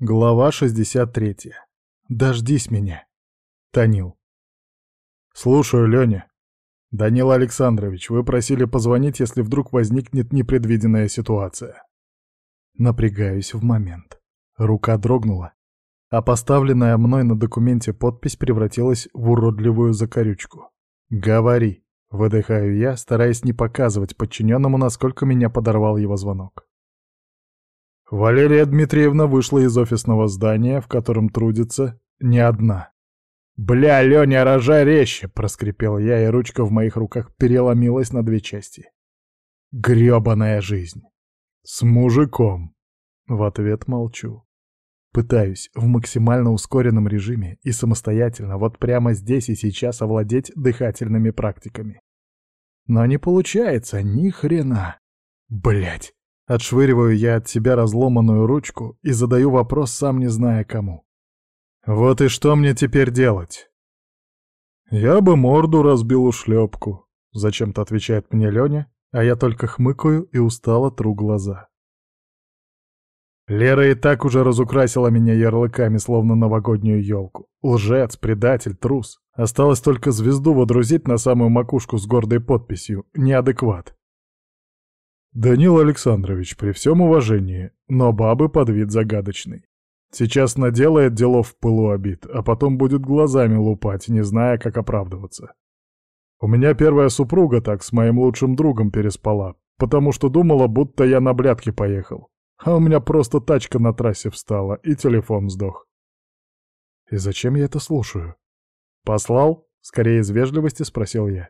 Глава 63. Дождись меня. Танил. Слушаю, Леня. Данил Александрович, вы просили позвонить, если вдруг возникнет непредвиденная ситуация. Напрягаюсь в момент. Рука дрогнула, а поставленная мной на документе подпись превратилась в уродливую закорючку. «Говори», — выдыхаю я, стараясь не показывать подчиненному, насколько меня подорвал его звонок. Валерия Дмитриевна вышла из офисного здания, в котором трудится не одна. «Бля, Лёня, рожай резче!» — проскрипел я, и ручка в моих руках переломилась на две части. Грёбаная жизнь. С мужиком. В ответ молчу. Пытаюсь в максимально ускоренном режиме и самостоятельно вот прямо здесь и сейчас овладеть дыхательными практиками. Но не получается ни хрена. Блять. Отшвыриваю я от себя разломанную ручку и задаю вопрос, сам не зная кому. «Вот и что мне теперь делать?» «Я бы морду разбил у шлепку», — зачем-то отвечает мне Леня, а я только хмыкаю и устало тру глаза. Лера и так уже разукрасила меня ярлыками, словно новогоднюю елку. Лжец, предатель, трус. Осталось только звезду водрузить на самую макушку с гордой подписью «Неадекват». Данил Александрович, при всем уважении, но бабы под вид загадочный. Сейчас наделает делов в пылу обид, а потом будет глазами лупать, не зная, как оправдываться. У меня первая супруга так с моим лучшим другом переспала, потому что думала, будто я на блядки поехал. А у меня просто тачка на трассе встала, и телефон сдох. И зачем я это слушаю? «Послал?» — скорее из вежливости спросил я.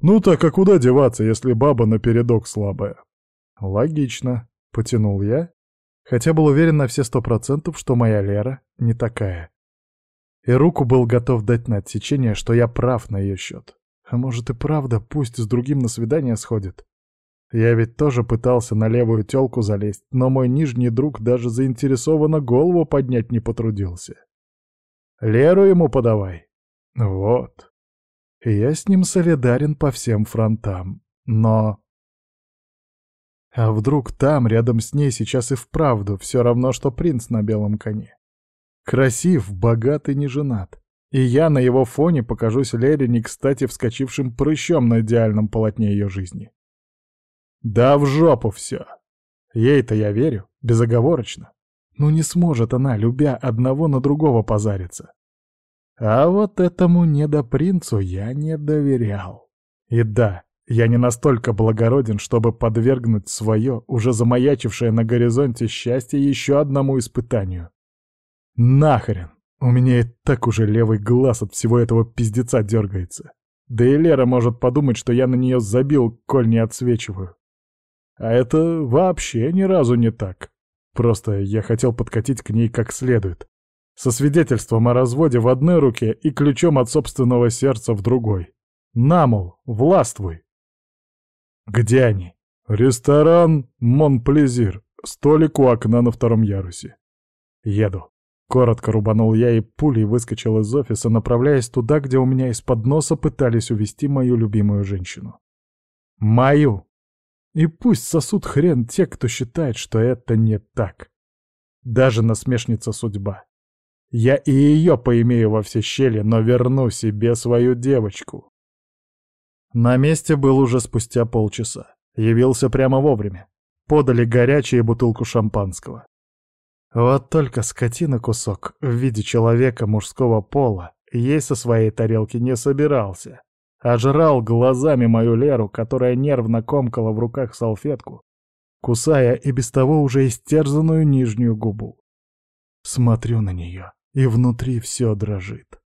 «Ну так а куда деваться, если баба напередок слабая?» «Логично», — потянул я, хотя был уверен на все сто процентов, что моя Лера не такая. И руку был готов дать на отсечение, что я прав на ее счет. А может и правда, пусть с другим на свидание сходит. Я ведь тоже пытался на левую тёлку залезть, но мой нижний друг даже заинтересованно голову поднять не потрудился. Леру ему подавай. Вот. Я с ним солидарен по всем фронтам. Но... А вдруг там, рядом с ней, сейчас и вправду все равно, что принц на белом коне? Красив, богат и не женат. И я на его фоне покажусь Лере не кстати вскочившим прыщом на идеальном полотне ее жизни. Да в жопу все. Ей-то я верю, безоговорочно. Ну не сможет она, любя одного на другого позариться. А вот этому недопринцу я не доверял. И да, я не настолько благороден, чтобы подвергнуть свое, уже замаячившее на горизонте счастье еще одному испытанию. Нахрен! У меня и так уже левый глаз от всего этого пиздеца дергается. Да и Лера может подумать, что я на нее забил, коль не отсвечиваю. А это вообще ни разу не так. Просто я хотел подкатить к ней как следует со свидетельством о разводе в одной руке и ключом от собственного сердца в другой. Намол, властвуй. Где они? Ресторан Монплезир. Столик у окна на втором ярусе. Еду. Коротко рубанул я и пулей выскочил из офиса, направляясь туда, где у меня из-под носа пытались увести мою любимую женщину. Мою. И пусть сосут хрен те, кто считает, что это не так. Даже насмешница судьба. Я и ее поимею во все щели, но верну себе свою девочку. На месте был уже спустя полчаса. Явился прямо вовремя. Подали горячее бутылку шампанского. Вот только скотина кусок в виде человека мужского пола ей со своей тарелки не собирался. А жрал глазами мою Леру, которая нервно комкала в руках салфетку, кусая и без того уже истерзанную нижнюю губу. Смотрю на нее и внутри все дрожит.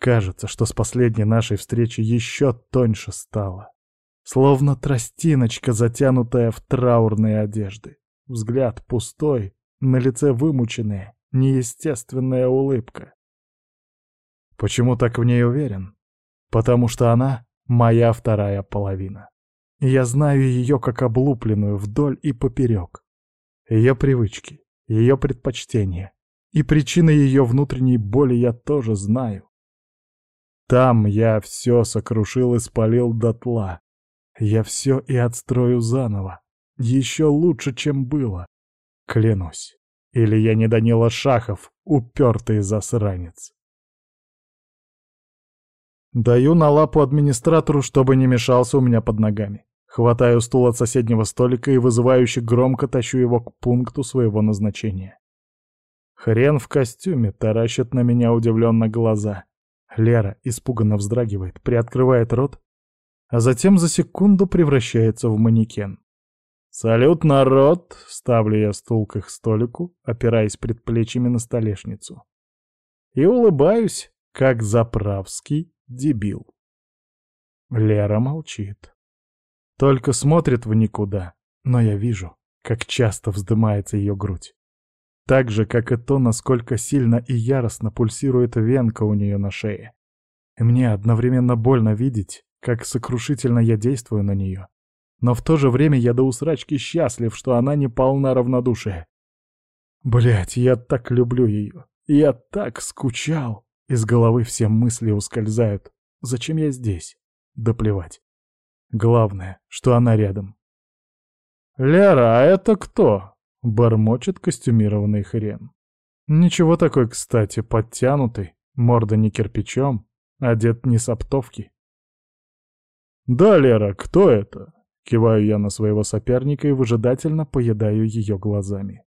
Кажется, что с последней нашей встречи еще тоньше стало. Словно тростиночка, затянутая в траурные одежды. Взгляд пустой, на лице вымученная, неестественная улыбка. Почему так в ней уверен? Потому что она моя вторая половина. Я знаю ее как облупленную вдоль и поперек. Ее привычки, ее предпочтения, и причины ее внутренней боли я тоже знаю. Там я все сокрушил и спалил дотла. Я все и отстрою заново. Еще лучше, чем было. Клянусь. Или я не Данила Шахов, упертый засранец. Даю на лапу администратору, чтобы не мешался у меня под ногами. Хватаю стул от соседнего столика и вызывающе громко тащу его к пункту своего назначения. Хрен в костюме таращит на меня удивленно глаза. Лера испуганно вздрагивает, приоткрывает рот, а затем за секунду превращается в манекен. «Салют, народ!» — ставлю я стул к их столику, опираясь предплечьями на столешницу. И улыбаюсь, как заправский дебил. Лера молчит. Только смотрит в никуда, но я вижу, как часто вздымается ее грудь. Так же, как и то, насколько сильно и яростно пульсирует венка у нее на шее. И мне одновременно больно видеть, как сокрушительно я действую на нее. Но в то же время я до усрачки счастлив, что она не полна равнодушия. Блять, я так люблю ее. Я так скучал. Из головы все мысли ускользают. Зачем я здесь? Да плевать. Главное, что она рядом. «Лера, а это кто?» — бормочет костюмированный хрен. Ничего такой, кстати, подтянутый, морда не кирпичом, одет не с оптовки. «Да, Лера, кто это?» — киваю я на своего соперника и выжидательно поедаю ее глазами.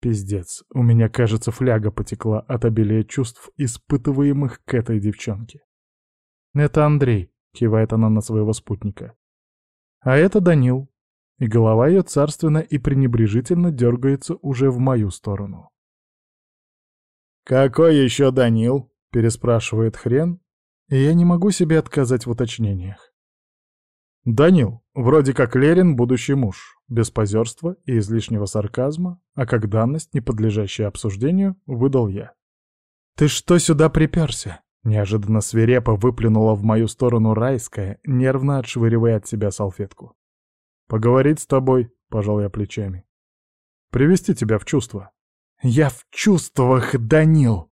Пиздец, у меня, кажется, фляга потекла от обилия чувств, испытываемых к этой девчонке. «Это Андрей», — кивает она на своего спутника. «А это Данил». И голова ее царственно и пренебрежительно дергается уже в мою сторону. «Какой еще Данил?» — переспрашивает хрен, и я не могу себе отказать в уточнениях. «Данил, вроде как Лерин будущий муж, без позерства и излишнего сарказма, а как данность, не подлежащая обсуждению, выдал я. «Ты что сюда приперся?» Неожиданно свирепо выплюнула в мою сторону райская, нервно отшвыривая от себя салфетку. «Поговорить с тобой», — пожал я плечами. «Привести тебя в чувство». «Я в чувствах, Данил!»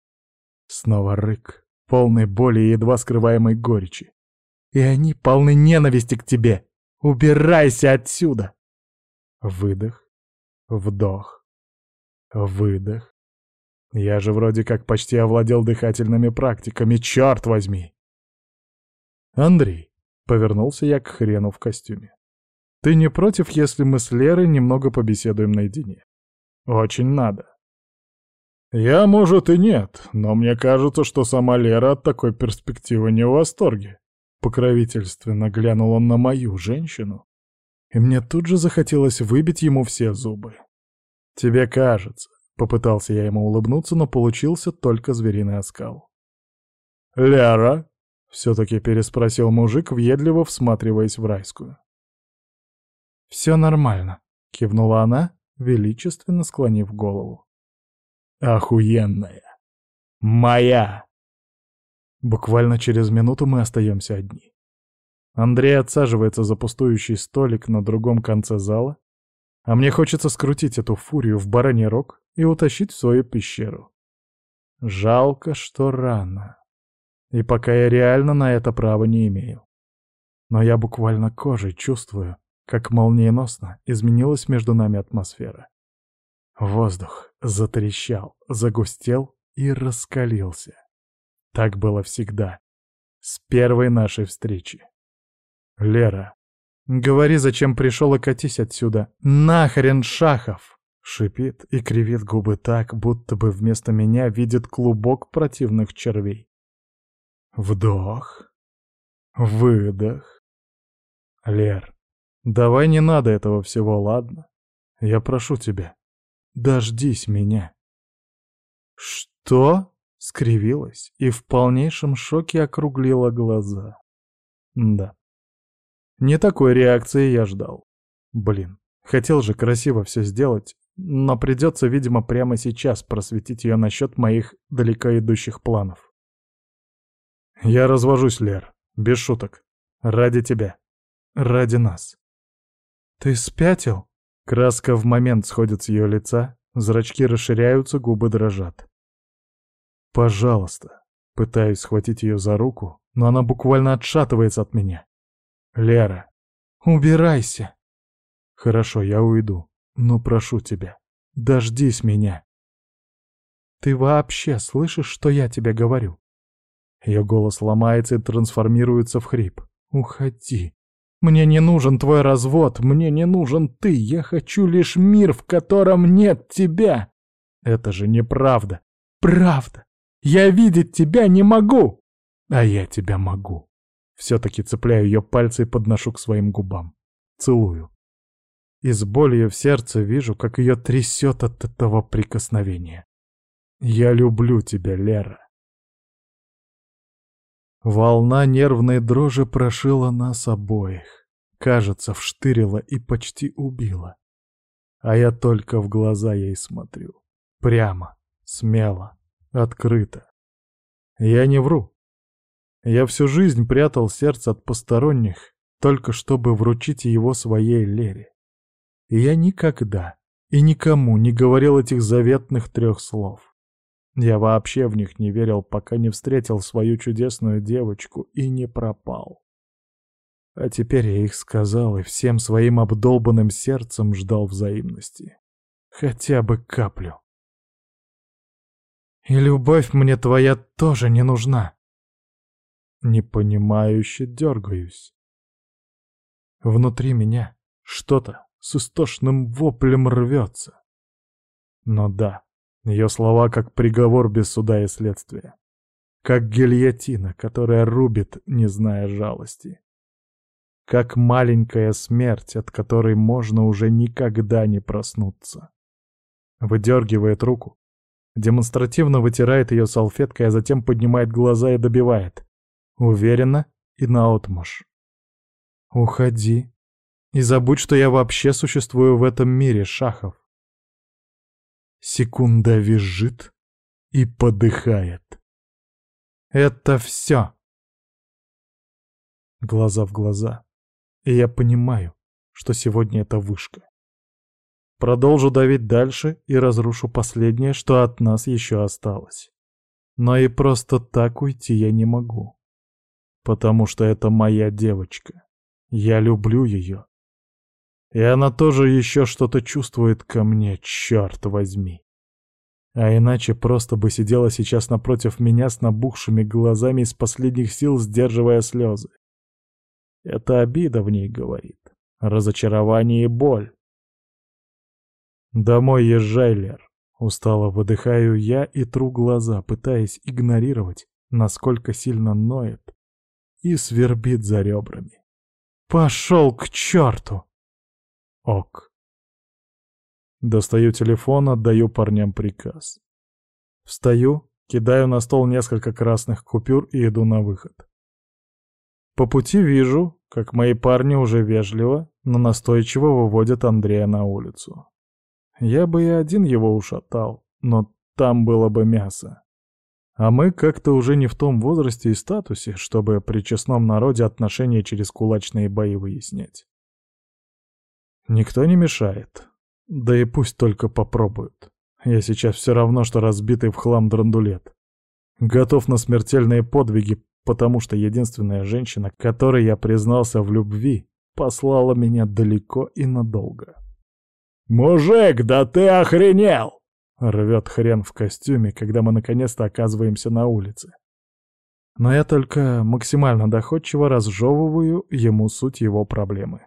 Снова рык, полный боли и едва скрываемой горечи. «И они полны ненависти к тебе! Убирайся отсюда!» Выдох, вдох, выдох. Я же вроде как почти овладел дыхательными практиками, черт возьми! Андрей, повернулся я к хрену в костюме. Ты не против, если мы с Лерой немного побеседуем наедине? Очень надо. Я, может, и нет, но мне кажется, что сама Лера от такой перспективы не в восторге. Покровительственно глянул он на мою женщину, и мне тут же захотелось выбить ему все зубы. Тебе кажется, Попытался я ему улыбнуться, но получился только звериный оскал. «Ляра?» — все-таки переспросил мужик, въедливо всматриваясь в райскую. «Все нормально», — кивнула она, величественно склонив голову. «Охуенная! Моя!» Буквально через минуту мы остаемся одни. Андрей отсаживается за пустующий столик на другом конце зала, а мне хочется скрутить эту фурию в бараний рог и утащить в свою пещеру. Жалко, что рано. И пока я реально на это права не имею. Но я буквально кожей чувствую, как молниеносно изменилась между нами атмосфера. Воздух затрещал, загустел и раскалился. Так было всегда. С первой нашей встречи. Лера, говори, зачем пришел и катись отсюда. Нахрен Шахов! Шипит и кривит губы так, будто бы вместо меня видит клубок противных червей. Вдох. Выдох. Лер, давай не надо этого всего, ладно? Я прошу тебя, дождись меня. Что? Скривилась и в полнейшем шоке округлила глаза. Да. Не такой реакции я ждал. Блин, хотел же красиво все сделать, но придется, видимо, прямо сейчас просветить ее насчет моих далеко идущих планов. Я развожусь, Лер, без шуток. Ради тебя. Ради нас. Ты спятил? Краска в момент сходит с ее лица, зрачки расширяются, губы дрожат. Пожалуйста. Пытаюсь схватить ее за руку, но она буквально отшатывается от меня. Лера. Убирайся. Хорошо, я уйду. Но прошу тебя, Дождись меня. Ты вообще слышишь, что я тебе говорю? Ее голос ломается и трансформируется в хрип. Уходи. Мне не нужен твой развод, мне не нужен ты. Я хочу лишь мир, в котором нет тебя. Это же неправда. Правда. Я видеть тебя не могу. А я тебя могу. Все-таки цепляю ее пальцы и подношу к своим губам. Целую. И с болью в сердце вижу, как ее трясет от этого прикосновения. Я люблю тебя, Лера. Волна нервной дрожи прошила нас обоих. Кажется, вштырила и почти убила. А я только в глаза ей смотрю. Прямо, смело, открыто. Я не вру. Я всю жизнь прятал сердце от посторонних, только чтобы вручить его своей Лере. И я никогда и никому не говорил этих заветных трех слов. Я вообще в них не верил, пока не встретил свою чудесную девочку и не пропал. А теперь я их сказал и всем своим обдолбанным сердцем ждал взаимности. Хотя бы каплю. И любовь мне твоя тоже не нужна. Непонимающе дергаюсь. Внутри меня что-то с истошным воплем рвется. Но да, ее слова как приговор без суда и следствия. Как гильотина, которая рубит, не зная жалости. Как маленькая смерть, от которой можно уже никогда не проснуться. Выдергивает руку, демонстративно вытирает ее салфеткой, а затем поднимает глаза и добивает. Уверенно и наотмашь. «Уходи и забудь, что я вообще существую в этом мире, Шахов. Секунда визжит и подыхает. Это все. Глаза в глаза. И я понимаю, что сегодня это вышка. Продолжу давить дальше и разрушу последнее, что от нас еще осталось. Но и просто так уйти я не могу. Потому что это моя девочка. Я люблю ее. И она тоже еще что-то чувствует ко мне, черт возьми. А иначе просто бы сидела сейчас напротив меня с набухшими глазами из последних сил, сдерживая слезы. Это обида в ней говорит, разочарование и боль. «Домой езжай, Лер», — устало выдыхаю я и тру глаза, пытаясь игнорировать, насколько сильно ноет и свербит за ребрами. «Пошел к черту!» Ок. Достаю телефон, отдаю парням приказ. Встаю, кидаю на стол несколько красных купюр и иду на выход. По пути вижу, как мои парни уже вежливо, но настойчиво выводят Андрея на улицу. Я бы и один его ушатал, но там было бы мясо. А мы как-то уже не в том возрасте и статусе, чтобы при честном народе отношения через кулачные бои выяснять. Никто не мешает. Да и пусть только попробуют. Я сейчас все равно, что разбитый в хлам драндулет. Готов на смертельные подвиги, потому что единственная женщина, которой я признался в любви, послала меня далеко и надолго. «Мужик, да ты охренел!» — рвет хрен в костюме, когда мы наконец-то оказываемся на улице. Но я только максимально доходчиво разжевываю ему суть его проблемы.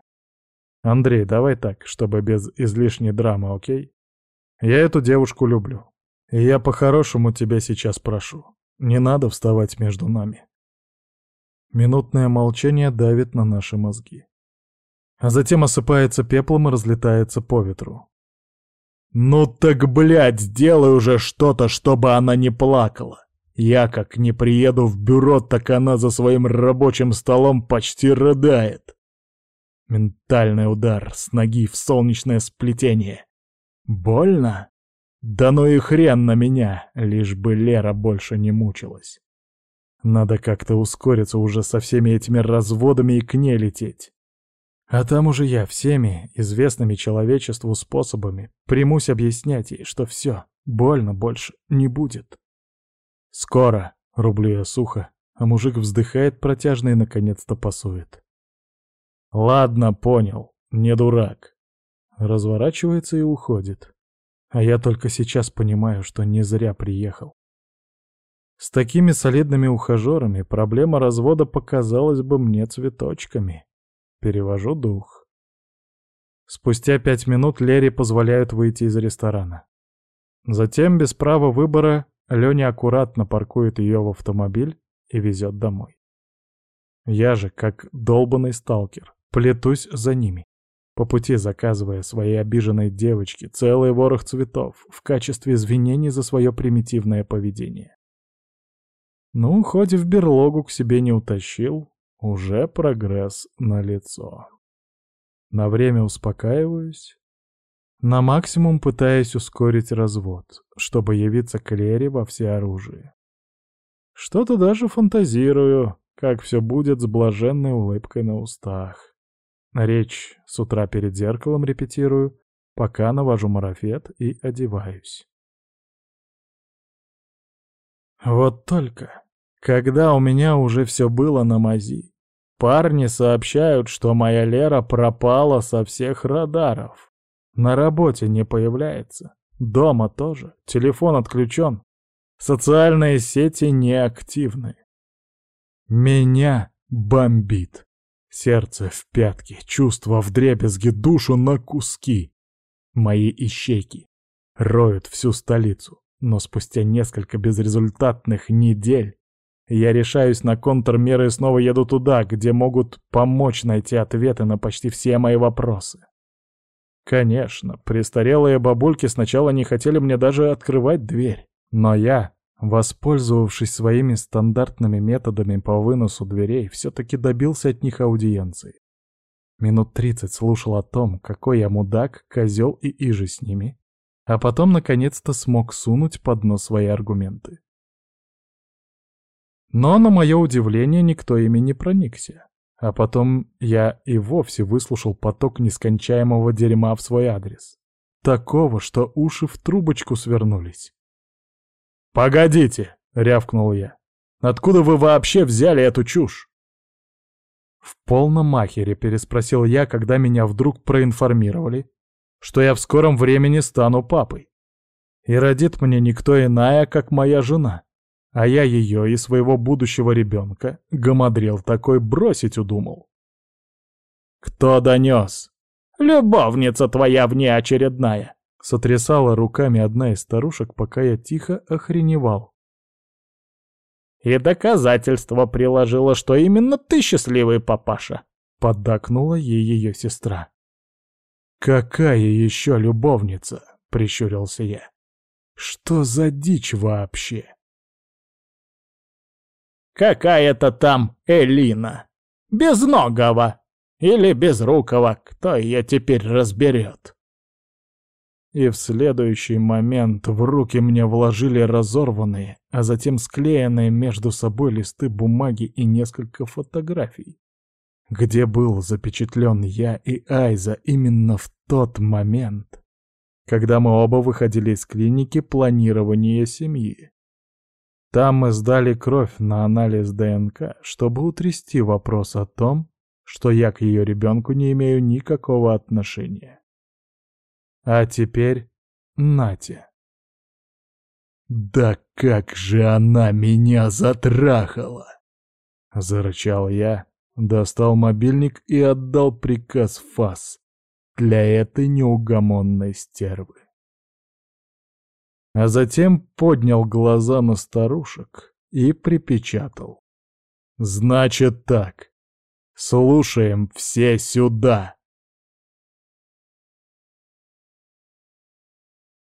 Андрей, давай так, чтобы без излишней драмы, окей? Я эту девушку люблю. И я по-хорошему тебя сейчас прошу. Не надо вставать между нами. Минутное молчание давит на наши мозги. А затем осыпается пеплом и разлетается по ветру. «Ну так, блядь, сделай уже что-то, чтобы она не плакала. Я как не приеду в бюро, так она за своим рабочим столом почти рыдает. Ментальный удар с ноги в солнечное сплетение. Больно? Да ну и хрен на меня, лишь бы Лера больше не мучилась. Надо как-то ускориться уже со всеми этими разводами и к ней лететь. А там уже я всеми известными человечеству способами примусь объяснять ей, что все, больно больше не будет. Скоро, рублю я сухо, а мужик вздыхает протяжно и наконец-то пасует. Ладно, понял, не дурак. Разворачивается и уходит. А я только сейчас понимаю, что не зря приехал. С такими солидными ухажерами проблема развода показалась бы мне цветочками. Перевожу дух. Спустя пять минут Лере позволяют выйти из ресторана. Затем, без права выбора, Леня аккуратно паркует ее в автомобиль и везет домой. Я же, как долбанный сталкер, плетусь за ними, по пути заказывая своей обиженной девочке целый ворох цветов в качестве извинений за свое примитивное поведение. Ну, хоть в берлогу к себе не утащил, уже прогресс на лицо. На время успокаиваюсь, на максимум пытаясь ускорить развод, чтобы явиться к Лере во всеоружии. Что-то даже фантазирую, как все будет с блаженной улыбкой на устах. Речь с утра перед зеркалом репетирую, пока навожу марафет и одеваюсь. Вот только, когда у меня уже все было на мази, парни сообщают, что моя Лера пропала со всех радаров. На работе не появляется, дома тоже, телефон отключен, социальные сети неактивны. Меня бомбит. Сердце в пятки, чувства в дребезги, душу на куски. Мои ищейки роют всю столицу, но спустя несколько безрезультатных недель я решаюсь на контрмеры и снова еду туда, где могут помочь найти ответы на почти все мои вопросы. Конечно, престарелые бабульки сначала не хотели мне даже открывать дверь, но я Воспользовавшись своими стандартными методами по выносу дверей, все-таки добился от них аудиенции. Минут тридцать слушал о том, какой я мудак, козел и иже с ними, а потом наконец-то смог сунуть под нос свои аргументы. Но, на мое удивление, никто ими не проникся. А потом я и вовсе выслушал поток нескончаемого дерьма в свой адрес. Такого, что уши в трубочку свернулись. «Погодите!» — рявкнул я. «Откуда вы вообще взяли эту чушь?» В полном махере переспросил я, когда меня вдруг проинформировали, что я в скором времени стану папой. И родит мне никто иная, как моя жена. А я ее и своего будущего ребенка, гамадрил такой, бросить удумал. «Кто донес?» «Любовница твоя внеочередная!» Сотрясала руками одна из старушек, пока я тихо охреневал. «И доказательство приложила, что именно ты счастливый папаша!» — поддакнула ей ее сестра. «Какая еще любовница?» — прищурился я. «Что за дичь вообще?» «Какая-то там Элина! Безногого! Или безрукого, кто ее теперь разберет?» И в следующий момент в руки мне вложили разорванные, а затем склеенные между собой листы бумаги и несколько фотографий, где был запечатлен я и Айза именно в тот момент, когда мы оба выходили из клиники планирования семьи. Там мы сдали кровь на анализ ДНК, чтобы утрясти вопрос о том, что я к ее ребенку не имею никакого отношения. А теперь Натя. «Да как же она меня затрахала!» Зарычал я, достал мобильник и отдал приказ ФАС для этой неугомонной стервы. А затем поднял глаза на старушек и припечатал. «Значит так, слушаем все сюда!»